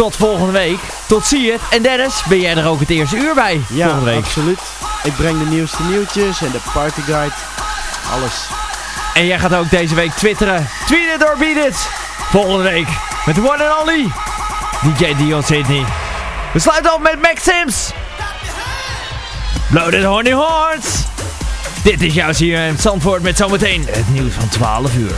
tot volgende week. Tot zie je. En Dennis, ben jij er ook het eerste uur bij Ja, volgende week? absoluut. Ik breng de nieuwste nieuwtjes en de partyguide. Alles. En jij gaat ook deze week twitteren. Tweet it or beat it. Volgende week met de one and only DJ Dion Sydney. We sluiten op met Max Sims. Loaded Horny Horns. Dit is jouw CRM Zandvoort met zometeen het nieuws van 12 uur.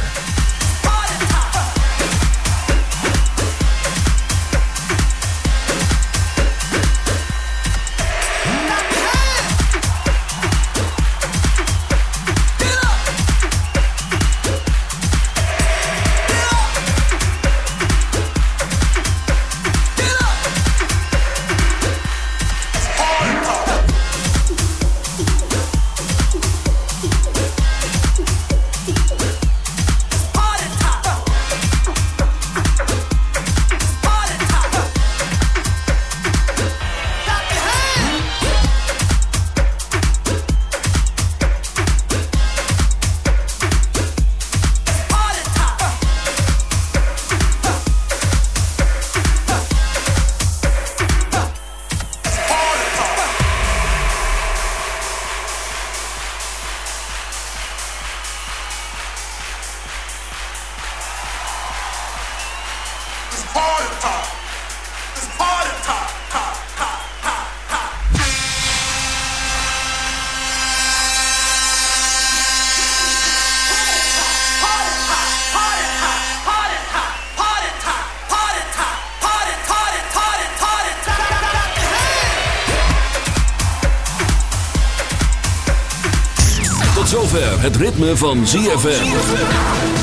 Zover het ritme van ZFM.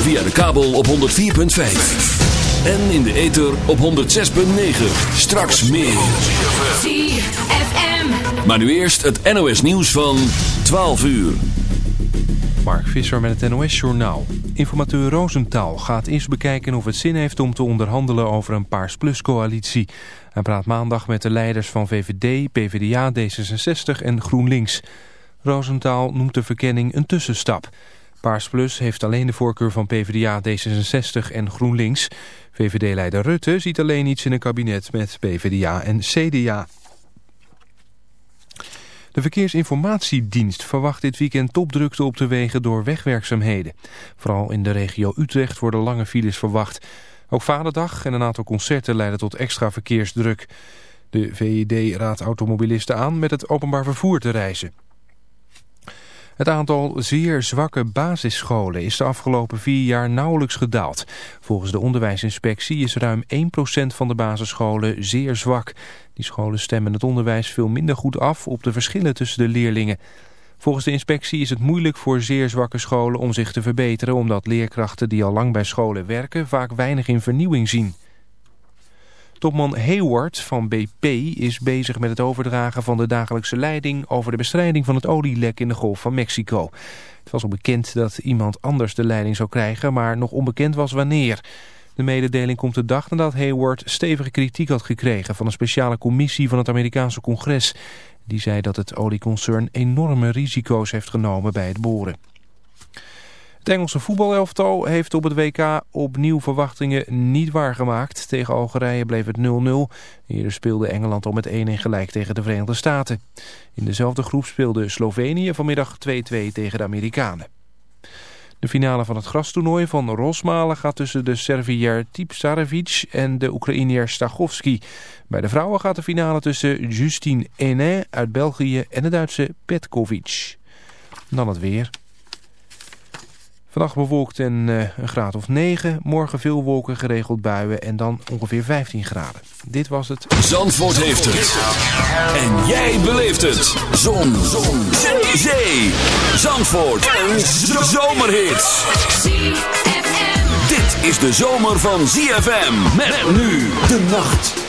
Via de kabel op 104.5. En in de ether op 106.9. Straks meer. ZFM. Maar nu eerst het NOS nieuws van 12 uur. Mark Visser met het NOS-journaal. Informateur Roosentaal gaat eerst bekijken of het zin heeft om te onderhandelen over een Paars Plus-coalitie. Hij praat maandag met de leiders van VVD, PvdA, D66 en GroenLinks. Roosentaal noemt de verkenning een tussenstap. Paars Plus heeft alleen de voorkeur van PvdA, D66 en GroenLinks. VVD-leider Rutte ziet alleen iets in een kabinet met PvdA en CDA. De Verkeersinformatiedienst verwacht dit weekend topdrukte op de wegen door wegwerkzaamheden. Vooral in de regio Utrecht worden lange files verwacht. Ook Vaderdag en een aantal concerten leiden tot extra verkeersdruk. De VED raadt automobilisten aan met het openbaar vervoer te reizen. Het aantal zeer zwakke basisscholen is de afgelopen vier jaar nauwelijks gedaald. Volgens de onderwijsinspectie is ruim 1% van de basisscholen zeer zwak. Die scholen stemmen het onderwijs veel minder goed af op de verschillen tussen de leerlingen. Volgens de inspectie is het moeilijk voor zeer zwakke scholen om zich te verbeteren... omdat leerkrachten die al lang bij scholen werken vaak weinig in vernieuwing zien. Topman Hayward van BP is bezig met het overdragen van de dagelijkse leiding over de bestrijding van het olielek in de Golf van Mexico. Het was al bekend dat iemand anders de leiding zou krijgen, maar nog onbekend was wanneer. De mededeling komt de dag nadat Hayward stevige kritiek had gekregen van een speciale commissie van het Amerikaanse congres. Die zei dat het olieconcern enorme risico's heeft genomen bij het boren. Het Engelse voetbalelftal heeft op het WK opnieuw verwachtingen niet waargemaakt. Tegen Algerije bleef het 0-0. Eerder speelde Engeland al met 1-1 gelijk tegen de Verenigde Staten. In dezelfde groep speelde Slovenië vanmiddag 2-2 tegen de Amerikanen. De finale van het grastoernooi van Rosmalen gaat tussen de Serviër Tipsarevic en de Oekraïner Stachowski. Bij de vrouwen gaat de finale tussen Justine Henin uit België en de Duitse Petkovic. Dan het weer. Vannacht bewolkt en uh, een graad of 9. Morgen veel wolken, geregeld buien en dan ongeveer 15 graden. Dit was het. Zandvoort heeft het. En jij beleeft het. Zon. Zon. Zee. Zandvoort. Een zomerhit. Dit is de zomer van ZFM. Met nu de nacht.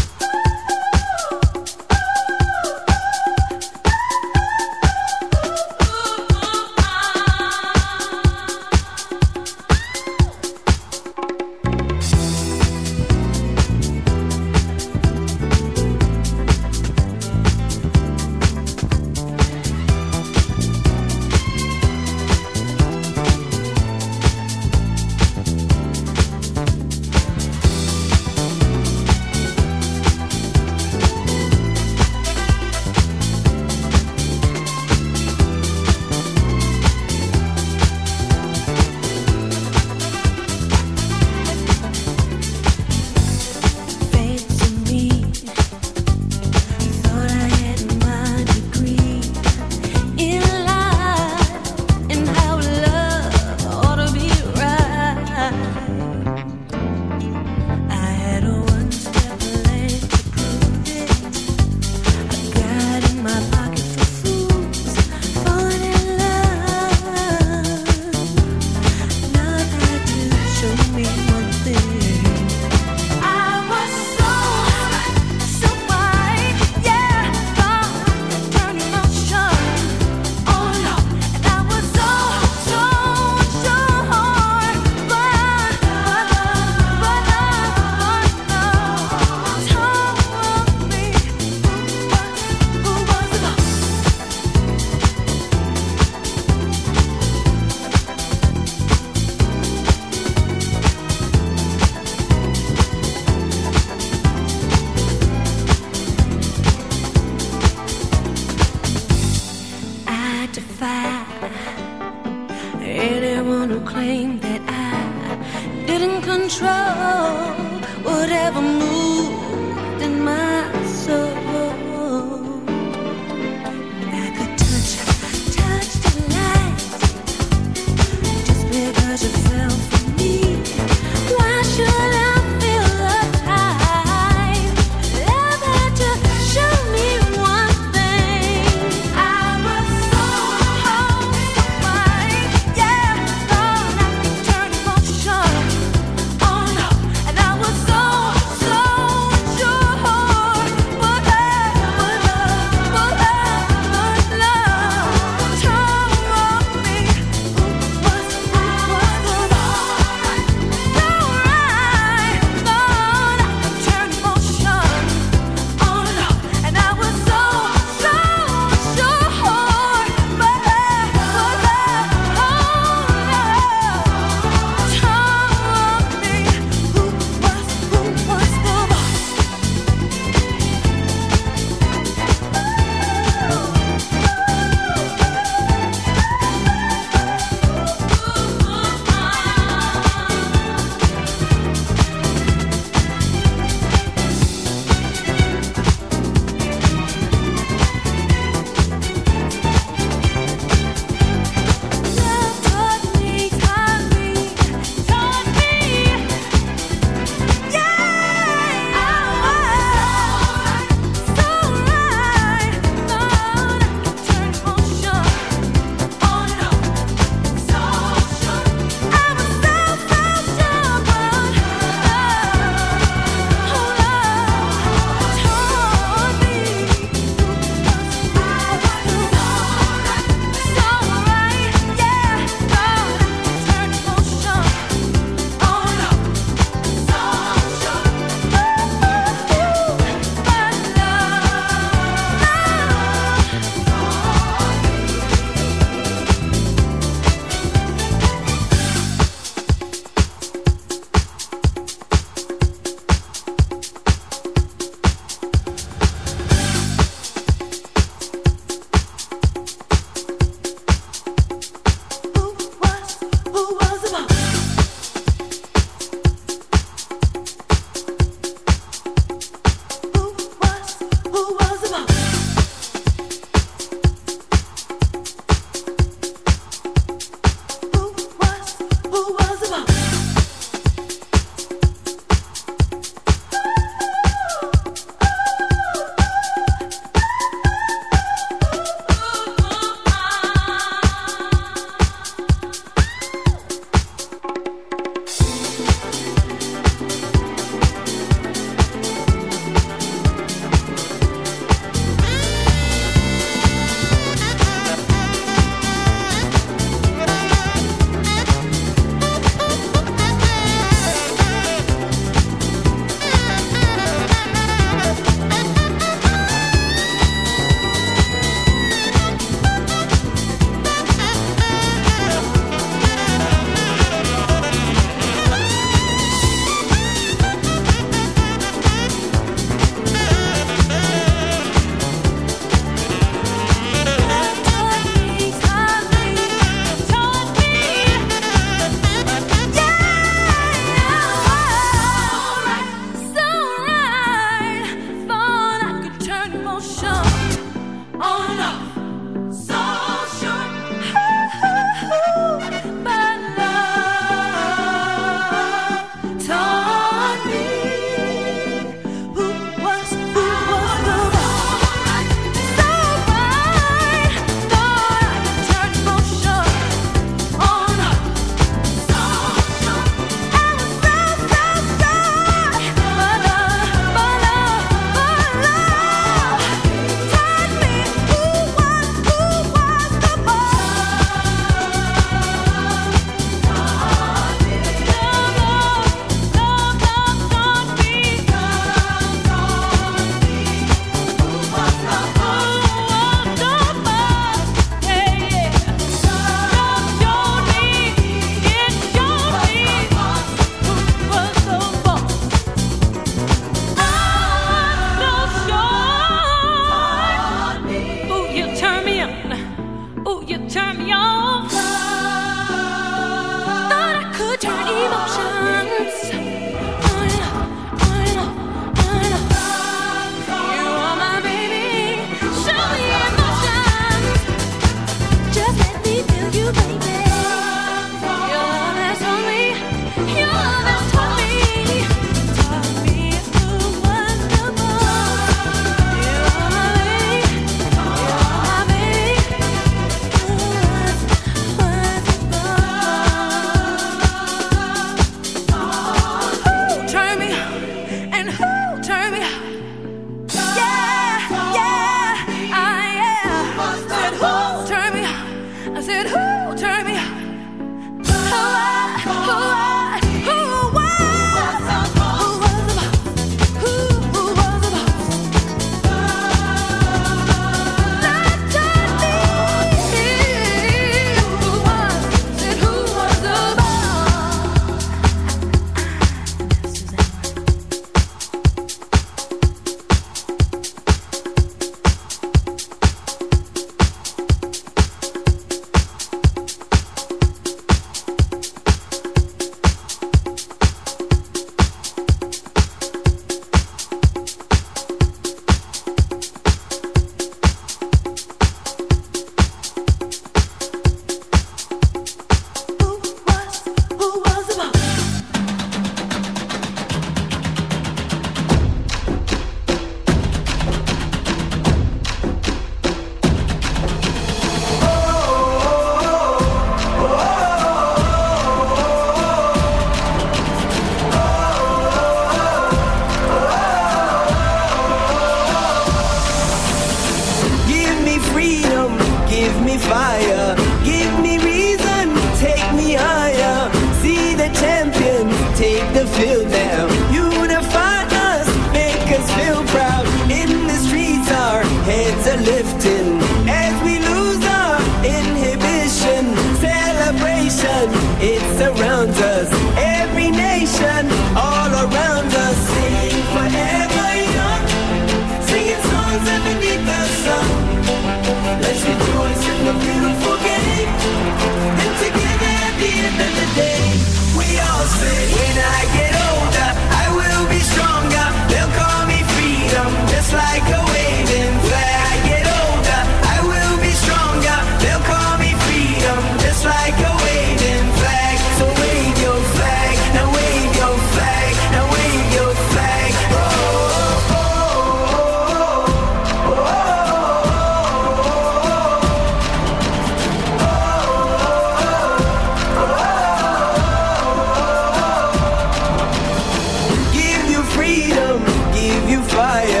Fire.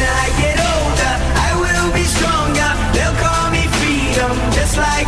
I get older, I will be stronger. They'll call me freedom, just like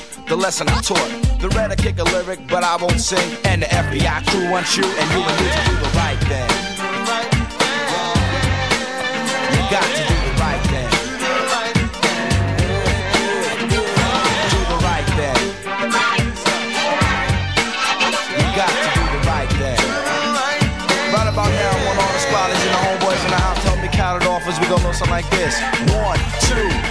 the lesson I taught. The red I kick a lyric, but I won't sing. And the FBI crew wants you, and you and me to do the right thing. You got to do the right thing. Do the right thing. You got to do the right thing. Right about now, I want all the squatters and the homeboys in the house. Help me count it off as we go something like this. One, two,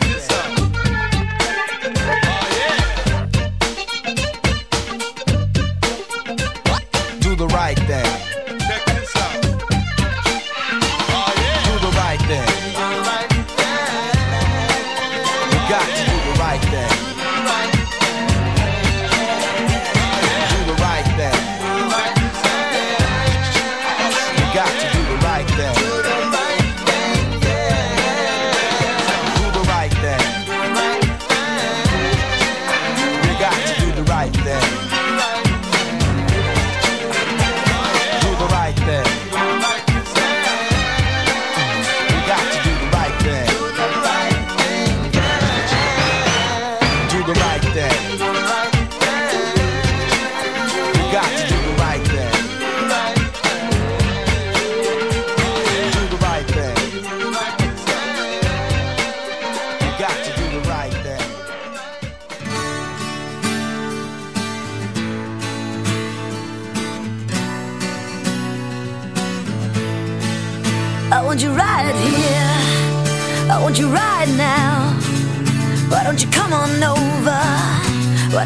Do the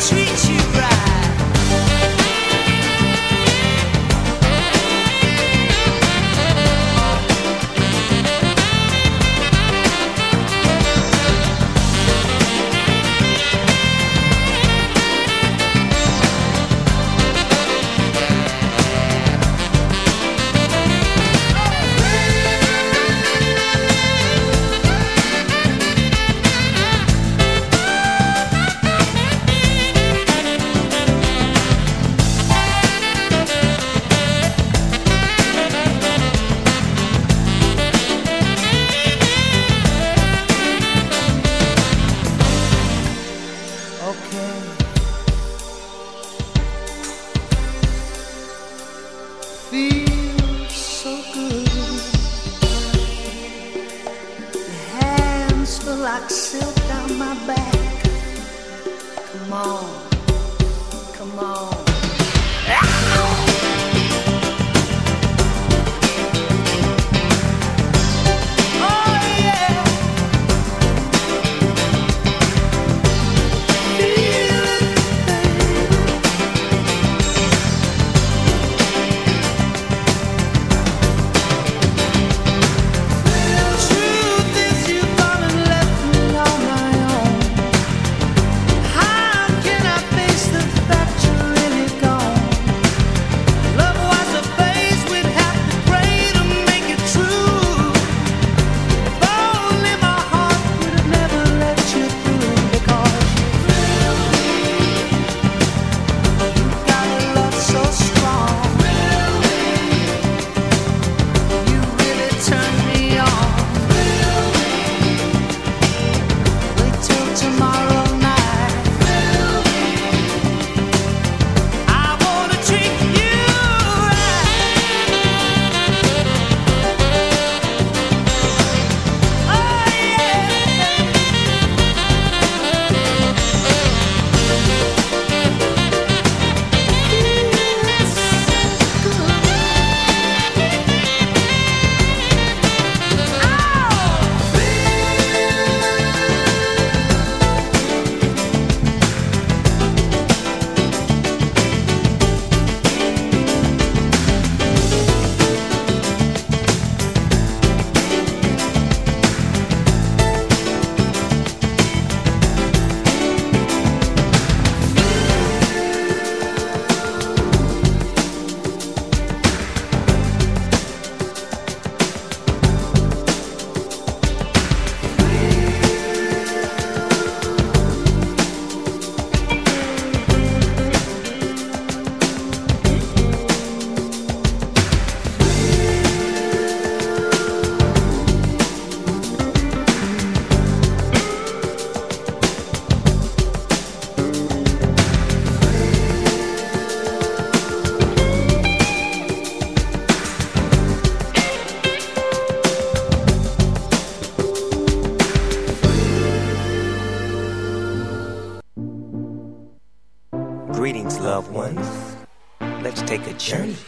Treat you journey.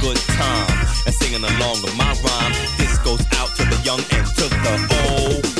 good time and singing along with my rhyme. This goes out to the young and to the old.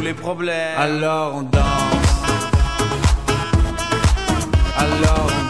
tous les problèmes. Alors on danse. Alors on danse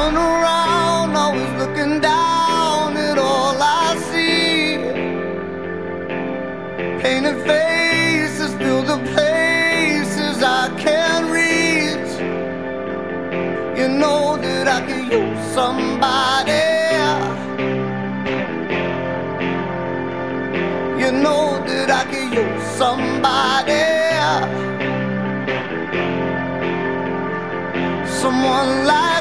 running around, always looking down at all I see. Painted faces fill the places I can't reach. You know that I could use somebody. You know that I could use somebody. Someone like